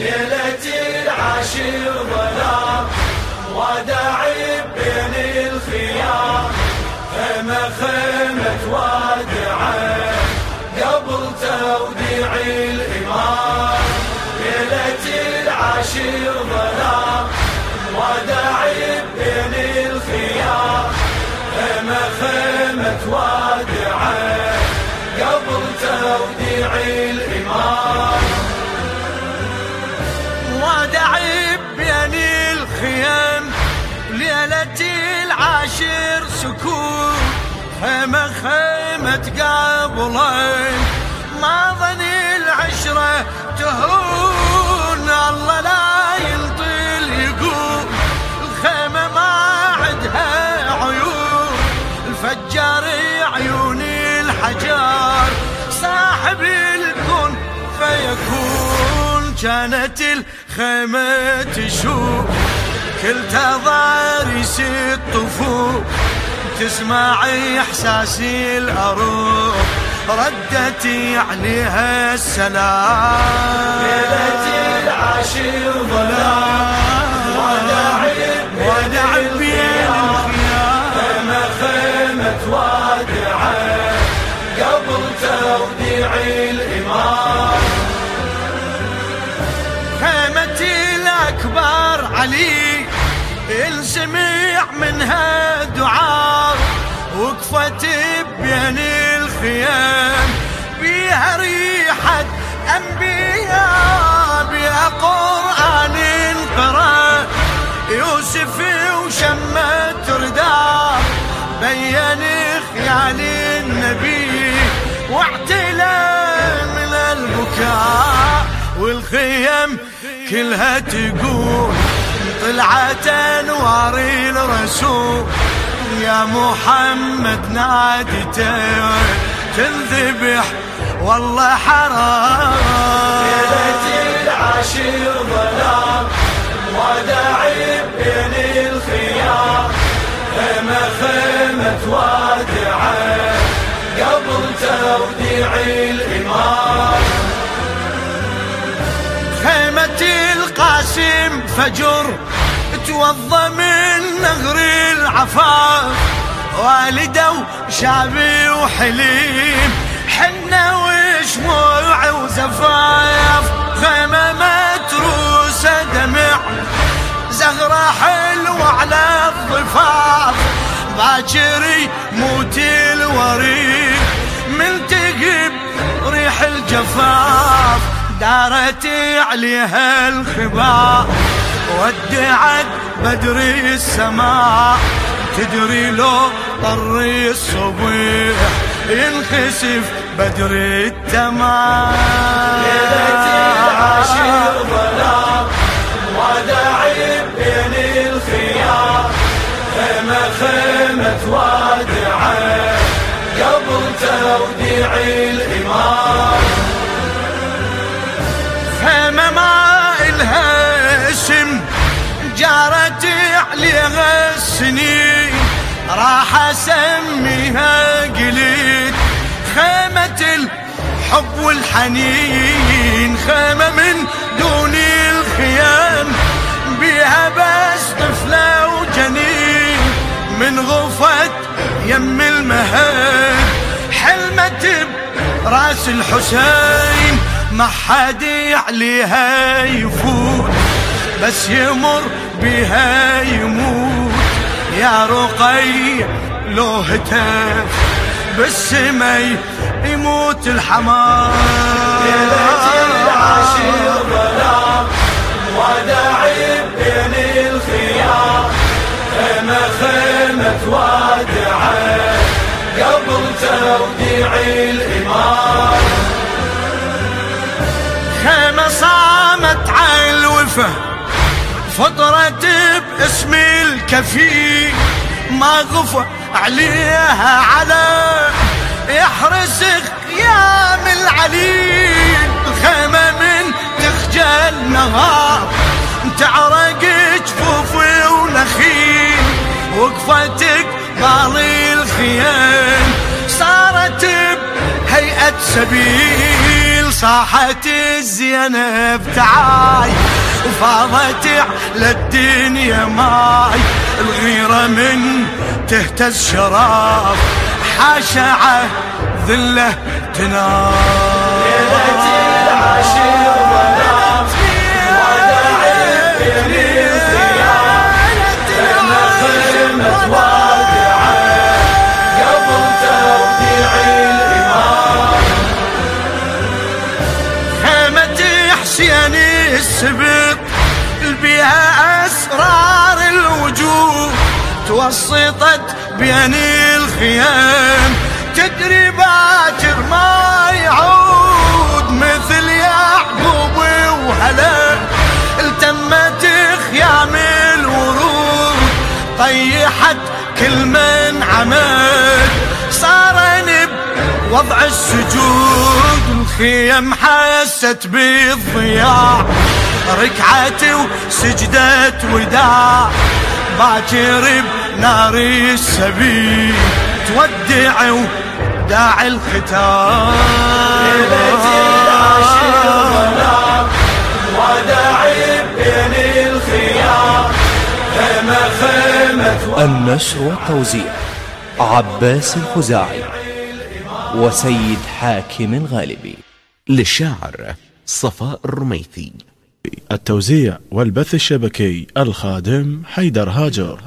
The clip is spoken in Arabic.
العشير ظلام وداعي بين الخيام. خيمة خيمة وادعه قبل توديع الإمام. ليلة العشير ظلام وداعي خيمة خيمة قبلين. ما ظن العشرة تهون الله لا ينطل يقول الخيمة ما عدها عيون الفجار عيون الحجار. صاحب الكون فيكون كانت الخيمة تشوف. كل تضاريس الطفول تسمعي إحساسي الأروح ردتي عليها السلام. ليلة العاشر ظلام وداعي ودع بين الخيام خيمة خيمة وادعة. قبل توديع الإمام. خيمة الأكبر علي. السمع منها دعاء. وقفت بين الخيام بيها ريحة أنبياء بيها قرآن قرأ يوسف وشمت رداء بين خيال النبي واعتلى من البكاء والخيم كلها تقول طلعت انوار الرسول. يا محمد نادته تنذبح والله حرام. ليلة العاشر ظلام وداعي بين الخيام. خيمة خيمة وادعة قبل توديع الإمام. خيمة القاسم فجر توضى من نهر العفاف والده وشابي وحليم. حنة وشموع وزفاف خيمة متروسة دمع. زهرة حلوة على الضفاف باكر موت الوريد. من تقب ريح الجفاف دارت عليها الخباء ودعت بدر السماء تدري لو طر الصبيح ينخسف بدر التمام ليلة العاشر ظلام وداعي بين الخيام. خيمة خيمة وادعة قبل توديع الإمام راح أسميها قليل خيمة الحب والحنين خيمة من دون الخيام. بيها بس طفلة وجنين. من غفت يم المهد حلمت براس الحسين ما حد عليها يفوت. بس يمر بها يموت. يا رقي لو هتف بالسمي يموت الحمام ليلة العاشر ظلام وداعي بين الخيام خيمة خيمة وادعه قبل توديع الإمام خيمة صامت على الوفا فطرت باسم الكفيل ما غفى عليها على يحرس خيام العليل الخيمة من تخجل نهار تعرق جفوفي ونخيل. وقفتك بالي الخيام صارت بهيئة سبيل. صاحت الزينب تعاي. وفاضت على الدنيا ماي الغيرة من تهتز شراب حاشا ذلة تنام. ليلة العاشر توسطت بين الخيام. تدري باكر ما يعود مثل يعقوب وهلا التمت خيام الورود طيحت كل من عمد صار بوضع السجود الخيم حست بالضياع. ركعت وسجدت وداع. باكر بنار السبيل تودع وداع الختام. ليلة العاشر ظلام وداعي بين الخيام خيمة خيمة النشر والتوزيع عباس الخزاعي وسيد حاكم الغالبي. للشاعر صفاء الرميثي. التوزيع والبث الشبكي الخادم حيدر هاجر.